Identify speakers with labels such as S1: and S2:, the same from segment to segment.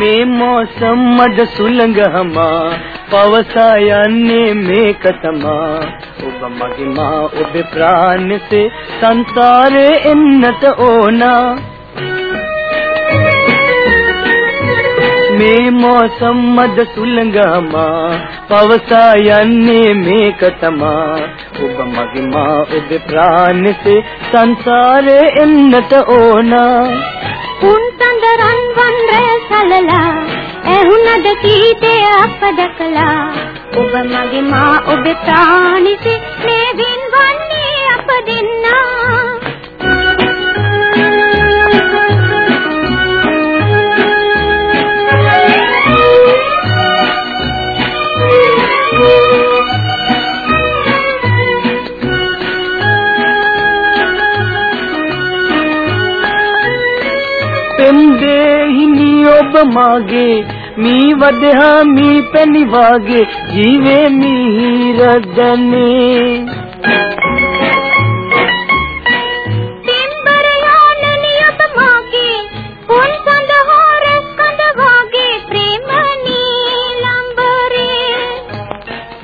S1: මෝසම් මඩ සුළඟ හමා පවසා යන්නේ මේක තමා ඔබ මගේ මා ඔබේ ප්‍රාණසේ සංසාරේ එන්නට ඕනා. මේ මෝසම් මද සුළඟමා පවසා යන්නේ මේක තමා ඔබ මගේ මා ඔබේ ප්‍රාණසේ සංසාරේ එන්නට ඕනා.
S2: ඇහුණද කීතේ අප දැකලා ඔබ මගේ මා ඔබේ ප්‍රාණිසේ මේ වින්වන්නේ අප දෙන්නා.
S1: පෙම්දෙහිනි ඔබ මාගේ
S2: मी वध्या मी पनी वागे जीवे मी रजने।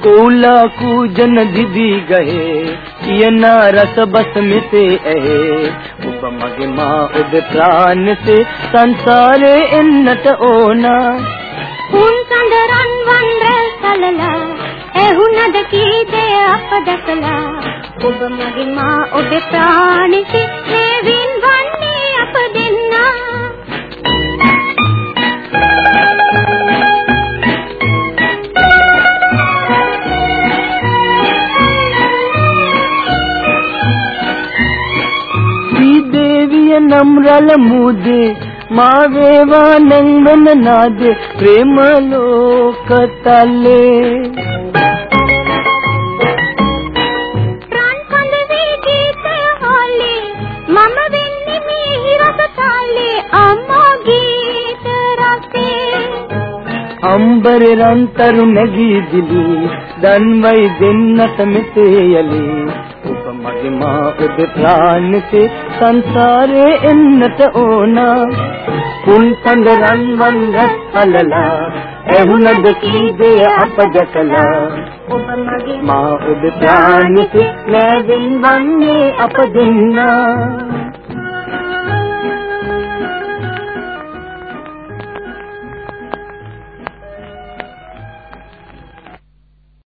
S1: කෝලා කූජන දිවි ගහේ කියන රස බස් මෙසේ ඇහේ ඔබ මගේ මා ඔබ ප්‍රාණසේ සංසාරේ එන්නට ඕනා
S2: උන් සඳරන් වන් රැල් සලලා ඇහුණද කීතේ අප දැකලා ඔබ මගේ මා ඔබේ ප්‍රාණිසේ මේ වින්වන්නේ
S1: දේවිය නම් රල මුදේ මා වේවා නම් වෙන නාදේ ප්‍රේම ලෝකතලේ
S2: රන් කඳ වී ගීතය හොල්ලේ මම වෙන්නේ මිහි රස තාලේ අම්මා ගීත රසේ
S1: අම්බරේ රන්තරු නැගී දිලි දන්වයි දෙන්නට මෙසේ යලි ඔබ මගේ මා ඔබ ප්‍රාණසේ සංසාරේ එන්නට ඕනා. කුන් සඳ රන්වන් රැස්පලලා ඇහුණද කීදේ අප දැකලා
S2: ඔබ මගේ
S1: මා ඔබ ප්‍රාණසේ නැදින් වන්නේ අප දෙන්නා.